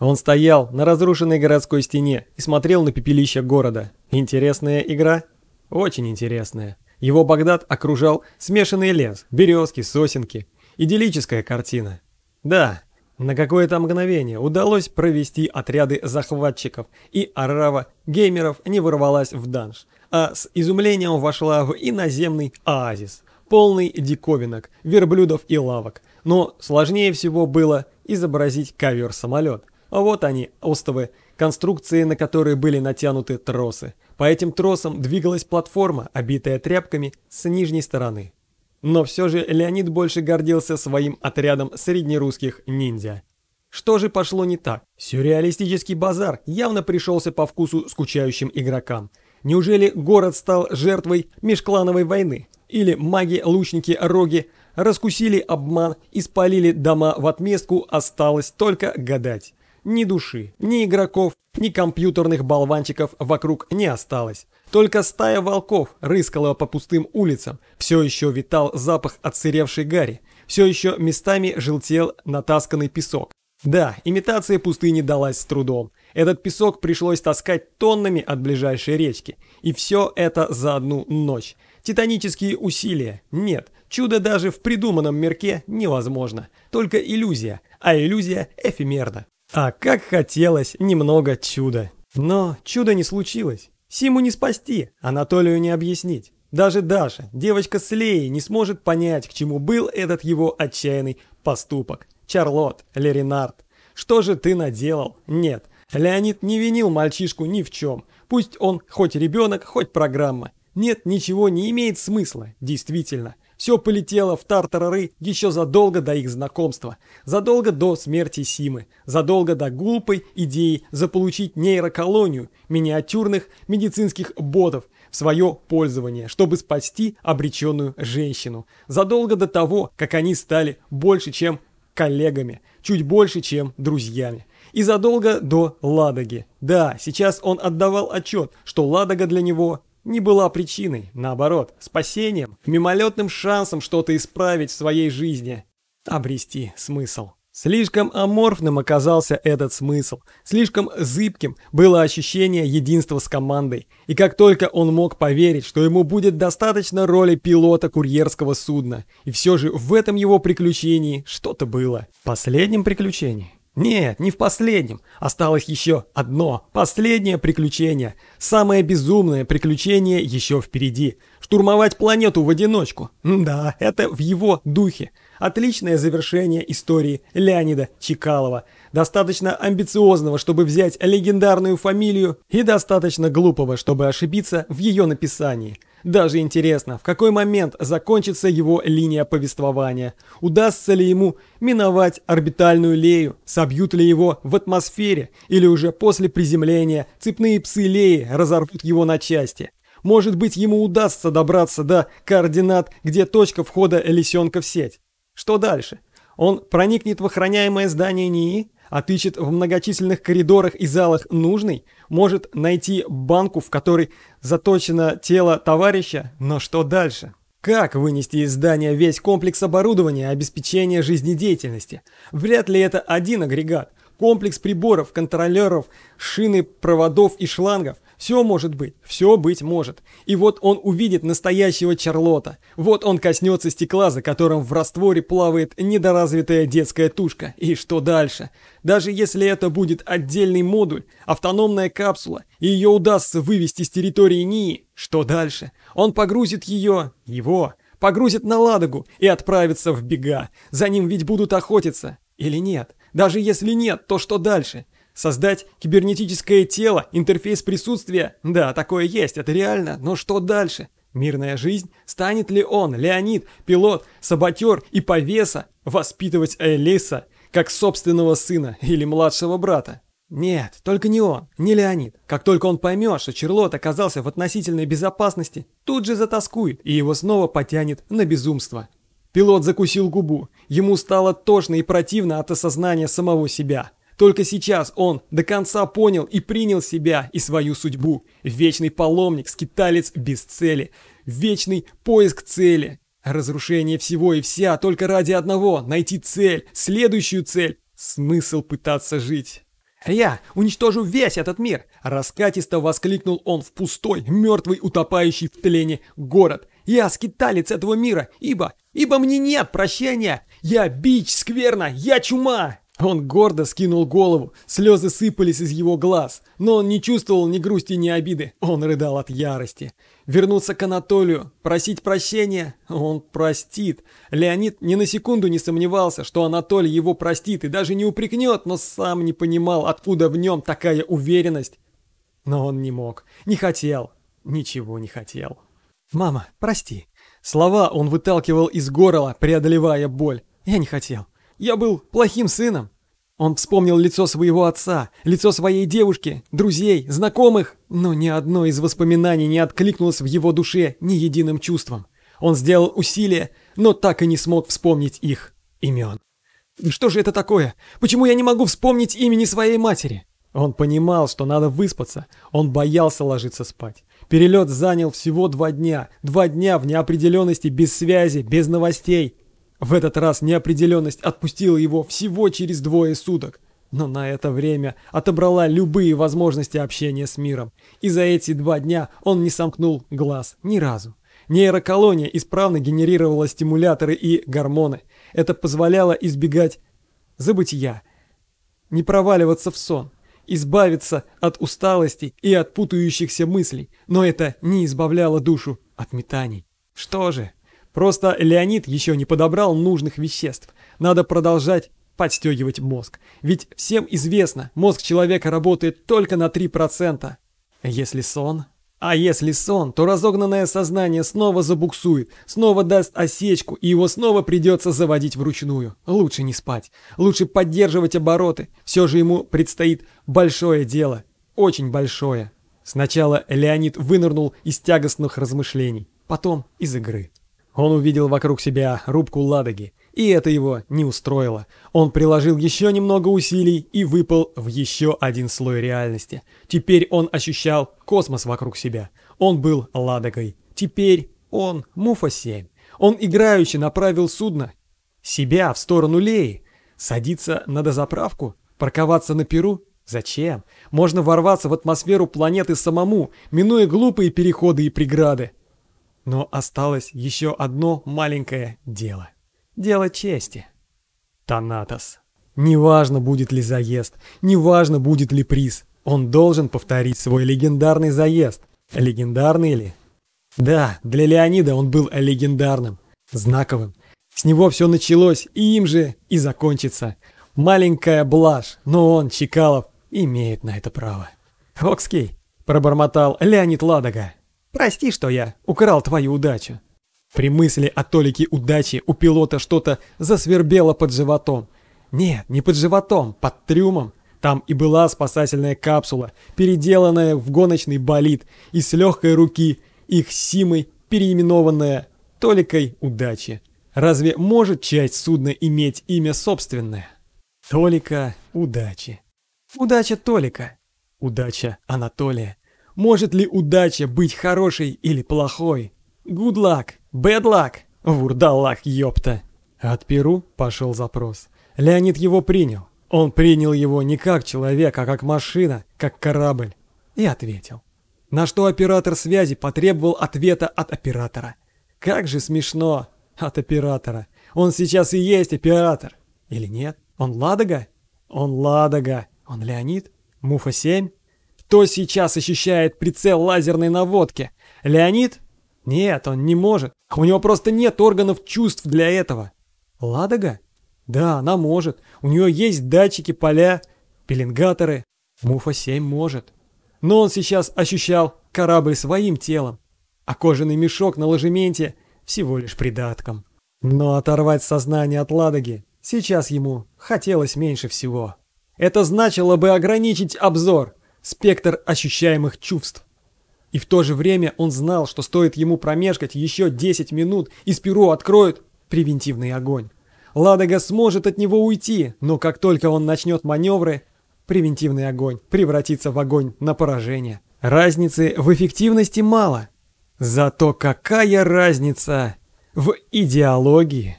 Он стоял на разрушенной городской стене и смотрел на пепелище города. Интересная игра? Очень интересная. Его Багдад окружал смешанный лес, березки, сосенки. Идиллическая картина. Да, на какое-то мгновение удалось провести отряды захватчиков, и арава геймеров не ворвалась в данж, а с изумлением вошла в иноземный оазис, полный диковинок, верблюдов и лавок. Но сложнее всего было изобразить ковер-самолет. А вот они, остовы, конструкции, на которые были натянуты тросы. По этим тросам двигалась платформа, обитая тряпками с нижней стороны. Но все же Леонид больше гордился своим отрядом среднерусских ниндзя. Что же пошло не так? Сюрреалистический базар явно пришелся по вкусу скучающим игрокам. Неужели город стал жертвой межклановой войны? Или маги-лучники-роги раскусили обман и спалили дома в отместку, осталось только гадать. Ни души, ни игроков, ни компьютерных болванчиков вокруг не осталось. Только стая волков рыскала по пустым улицам, все еще витал запах отсыревшей гари, все еще местами желтел натасканный песок. Да, имитация пустыни далась с трудом. Этот песок пришлось таскать тоннами от ближайшей речки. И все это за одну ночь. Титанические усилия. Нет, чудо даже в придуманном мирке невозможно. Только иллюзия, а иллюзия эфемерна. А как хотелось немного чуда. Но чудо не случилось. Симу не спасти, Анатолию не объяснить. Даже Даша, девочка с Леей, не сможет понять, к чему был этот его отчаянный поступок. Чарлот, Леринард, что же ты наделал? Нет, Леонид не винил мальчишку ни в чем. Пусть он хоть ребенок, хоть программа. Нет, ничего не имеет смысла, действительно. Все полетело в тартарары еще задолго до их знакомства, задолго до смерти Симы, задолго до глупой идеи заполучить нейроколонию миниатюрных медицинских ботов в свое пользование, чтобы спасти обреченную женщину, задолго до того, как они стали больше, чем коллегами, чуть больше, чем друзьями. И задолго до Ладоги. Да, сейчас он отдавал отчет, что Ладога для него не была причиной, наоборот, спасением, мимолетным шансом что-то исправить в своей жизни, обрести смысл. Слишком аморфным оказался этот смысл, слишком зыбким было ощущение единства с командой, и как только он мог поверить, что ему будет достаточно роли пилота курьерского судна, и все же в этом его приключении что-то было. Последнем приключении? Нет, не в последнем. Осталось еще одно, последнее приключение. Самое безумное приключение еще впереди. Штурмовать планету в одиночку. Да, это в его духе. Отличное завершение истории Леонида Чекалова. Достаточно амбициозного, чтобы взять легендарную фамилию, и достаточно глупого, чтобы ошибиться в ее написании. Даже интересно, в какой момент закончится его линия повествования. Удастся ли ему миновать орбитальную Лею, собьют ли его в атмосфере, или уже после приземления цепные псы Леи разорвут его на части. Может быть, ему удастся добраться до координат, где точка входа лисенка в сеть. Что дальше? Он проникнет в охраняемое здание НИИ, отыщет в многочисленных коридорах и залах нужный, может найти банку, в которой заточено тело товарища, но что дальше? Как вынести из здания весь комплекс оборудования обеспечения жизнедеятельности? Вряд ли это один агрегат. Комплекс приборов, контролеров, шины, проводов и шлангов. Все может быть, все быть может. И вот он увидит настоящего Чарлота. Вот он коснется стекла, за которым в растворе плавает недоразвитая детская тушка. И что дальше? Даже если это будет отдельный модуль, автономная капсула, и ее удастся вывести с территории НИИ, что дальше? Он погрузит ее, его, погрузит на Ладогу и отправится в бега. За ним ведь будут охотиться. Или нет? Даже если нет, то что дальше? Создать кибернетическое тело, интерфейс присутствия? Да, такое есть, это реально, но что дальше? Мирная жизнь? Станет ли он, Леонид, пилот, саботер и повеса, воспитывать Элиса как собственного сына или младшего брата? Нет, только не он, не Леонид. Как только он поймет, что Черлот оказался в относительной безопасности, тут же затаскует и его снова потянет на безумство. Пилот закусил губу. Ему стало тошно и противно от осознания самого себя. Только сейчас он до конца понял и принял себя и свою судьбу. Вечный паломник, скиталец без цели. Вечный поиск цели. Разрушение всего и вся только ради одного – найти цель, следующую цель. Смысл пытаться жить. «Я уничтожу весь этот мир!» Раскатисто воскликнул он в пустой, мертвый, утопающий в тлене город. «Я скиталец этого мира, ибо... ибо мне нет прощения! Я бич, скверно, я чума!» Он гордо скинул голову, слезы сыпались из его глаз, но он не чувствовал ни грусти, ни обиды, он рыдал от ярости. Вернуться к Анатолию, просить прощения, он простит. Леонид ни на секунду не сомневался, что Анатолий его простит и даже не упрекнет, но сам не понимал, откуда в нем такая уверенность. Но он не мог, не хотел, ничего не хотел. «Мама, прости». Слова он выталкивал из горла, преодолевая боль. «Я не хотел». Я был плохим сыном. Он вспомнил лицо своего отца, лицо своей девушки, друзей, знакомых, но ни одно из воспоминаний не откликнулось в его душе ни единым чувством. Он сделал усилия, но так и не смог вспомнить их имен. Что же это такое? Почему я не могу вспомнить имени своей матери? Он понимал, что надо выспаться. Он боялся ложиться спать. Перелет занял всего два дня. Два дня в неопределенности, без связи, без новостей. В этот раз неопределенность отпустила его всего через двое суток, но на это время отобрала любые возможности общения с миром, и за эти два дня он не сомкнул глаз ни разу. Нейроколония исправно генерировала стимуляторы и гормоны. Это позволяло избегать забытия, не проваливаться в сон, избавиться от усталости и от путающихся мыслей, но это не избавляло душу от метаний. Что же? Просто Леонид еще не подобрал нужных веществ. Надо продолжать подстегивать мозг. Ведь всем известно, мозг человека работает только на 3%. Если сон... А если сон, то разогнанное сознание снова забуксует, снова даст осечку, и его снова придется заводить вручную. Лучше не спать, лучше поддерживать обороты. Все же ему предстоит большое дело, очень большое. Сначала Леонид вынырнул из тягостных размышлений, потом из игры. Он увидел вокруг себя рубку Ладоги, и это его не устроило. Он приложил еще немного усилий и выпал в еще один слой реальности. Теперь он ощущал космос вокруг себя. Он был Ладогой. Теперь он Муфа-7. Он играюще направил судно. Себя в сторону Леи. Садиться на дозаправку? Парковаться на Перу? Зачем? Можно ворваться в атмосферу планеты самому, минуя глупые переходы и преграды. Но осталось еще одно маленькое дело. Дело чести. Танатос. Неважно, будет ли заезд, неважно, будет ли приз. Он должен повторить свой легендарный заезд. Легендарный ли? Да, для Леонида он был легендарным, знаковым. С него все началось, и им же и закончится. Маленькая блажь, но он, Чекалов, имеет на это право. «Окский», — пробормотал Леонид Ладога. Прости, что я украл твою удачу». При мысли о толике удачи у пилота что-то засвербело под животом. Нет, не под животом, под трюмом. Там и была спасательная капсула, переделанная в гоночный болид, и с легкой руки их Симой переименованная Толикой удачи. Разве может часть судна иметь имя собственное? Толика удачи. Удача Толика. Удача Анатолия. Может ли удача быть хорошей или плохой? Good luck, bad luck, вурдалак, ёпта. От Перу пошел запрос. Леонид его принял. Он принял его не как человек, а как машина, как корабль. И ответил. На что оператор связи потребовал ответа от оператора. Как же смешно от оператора. Он сейчас и есть оператор. Или нет? Он Ладога? Он Ладога. Он Леонид? Муфа-7? Кто сейчас ощущает прицел лазерной наводки? Леонид? Нет, он не может. У него просто нет органов чувств для этого. Ладога? Да, она может. У нее есть датчики, поля, пеленгаторы. Муфа-7 может. Но он сейчас ощущал корабль своим телом, а кожаный мешок на ложементе всего лишь придатком. Но оторвать сознание от Ладоги сейчас ему хотелось меньше всего. Это значило бы ограничить обзор, спектр ощущаемых чувств. И в то же время он знал, что стоит ему промешкать еще 10 минут, и Спиру откроют превентивный огонь. Ладога сможет от него уйти, но как только он начнет маневры, превентивный огонь превратится в огонь на поражение. Разницы в эффективности мало. Зато какая разница в идеологии?